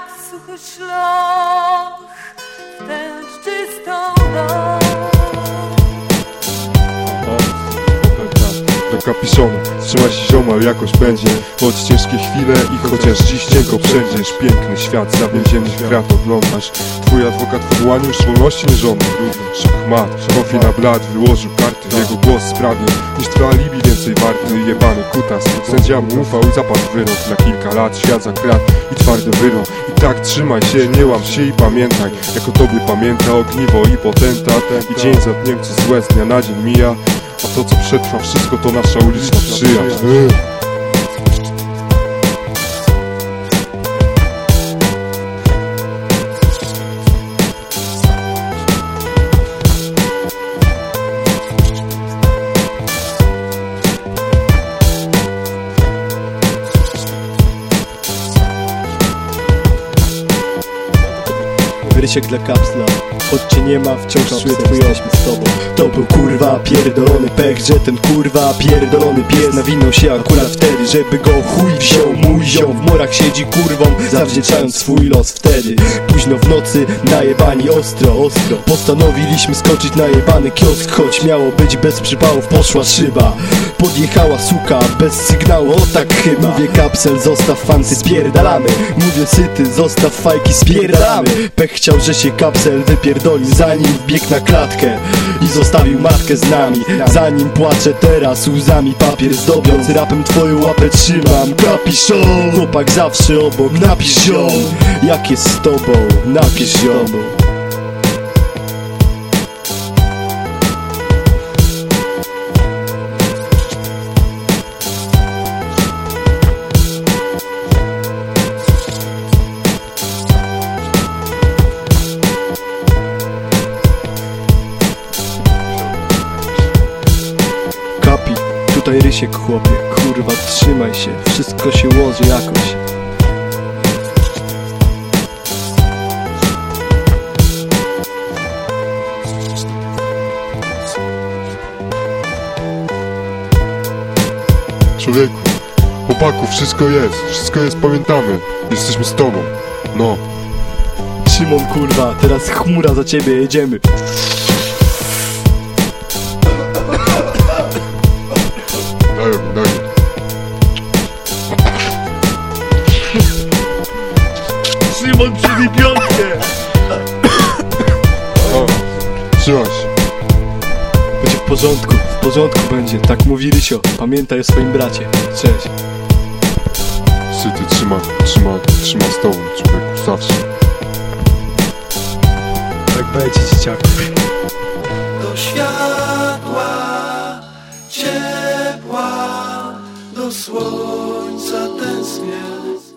jak suchy szloch w tęczystą noc. Do kapiszonu, trzymaj się ziomal, jakoś będzie. Choć ciężkie chwile i chociaż dziś cienko przędziesz Piękny świat, za więziennych krat oglądasz. Twój adwokat w wołaniu już wolności nie żąda Szachmat, kofi na blat, wyłożył karty Jego głos sprawił, niż twoja więcej warty Jebany kutas, sędzia mu ufał i zapadł wyrok. Na kilka lat, świat za krat i twardy wyrok. I tak trzymaj się, nie łam się i pamiętaj. Jak o tobie pamięta ogniwo i potentat I dzień za dniem, co złe z dnia na dzień mija. A to co przetrwa wszystko to nasza uliczna przyjaźń Ugh. Rysiek dla kapsla Choć cię nie ma, wciąż twój jesteśmy z tobą. To był kurwa pierdolony pech, że ten kurwa pierdolony pies Nawinął się akurat wtedy, żeby go chuj wziął. Mój ziom w morach siedzi kurwą, zawdzięczając swój los wtedy. Późno w nocy, najebani ostro, ostro. Postanowiliśmy skoczyć na jebany kiosk Choć miało być bez przypałów, poszła szyba. Podjechała suka, bez sygnału, o tak chyba. Mówię kapsel, zostaw fancy, spierdalamy. Mówię syty, zostaw fajki, spierdalamy. Pech chciał, że się kapsel wypierdolił Zanim wbiegł na klatkę i zostawił matkę z nami. Zanim płaczę teraz łzami papier zdobiąc Rapem twoją łapę trzymam, kapiszon Chłopak zawsze obok, napisz ją. Jak jest z tobą, napisz ją tutaj rysiek chłopie Kurwa, trzymaj się, wszystko się ułoży jakoś. Człowieku, chłopaku, wszystko jest, wszystko jest, pamiętamy. Jesteśmy z tobą, no. Szymon kurwa, teraz chmura za ciebie, jedziemy Daj. Mi, daj mi Szymon, przybij piątkę. O, trzymaj się Będzie w porządku, w porządku będzie. Tak mówi Rysio, pamiętaj o swoim bracie. Cześć. Syty trzyma, trzyma, trzyma z tobą, człowieku, zawsze? Tak będzie dzieciaku słońca tęsknię.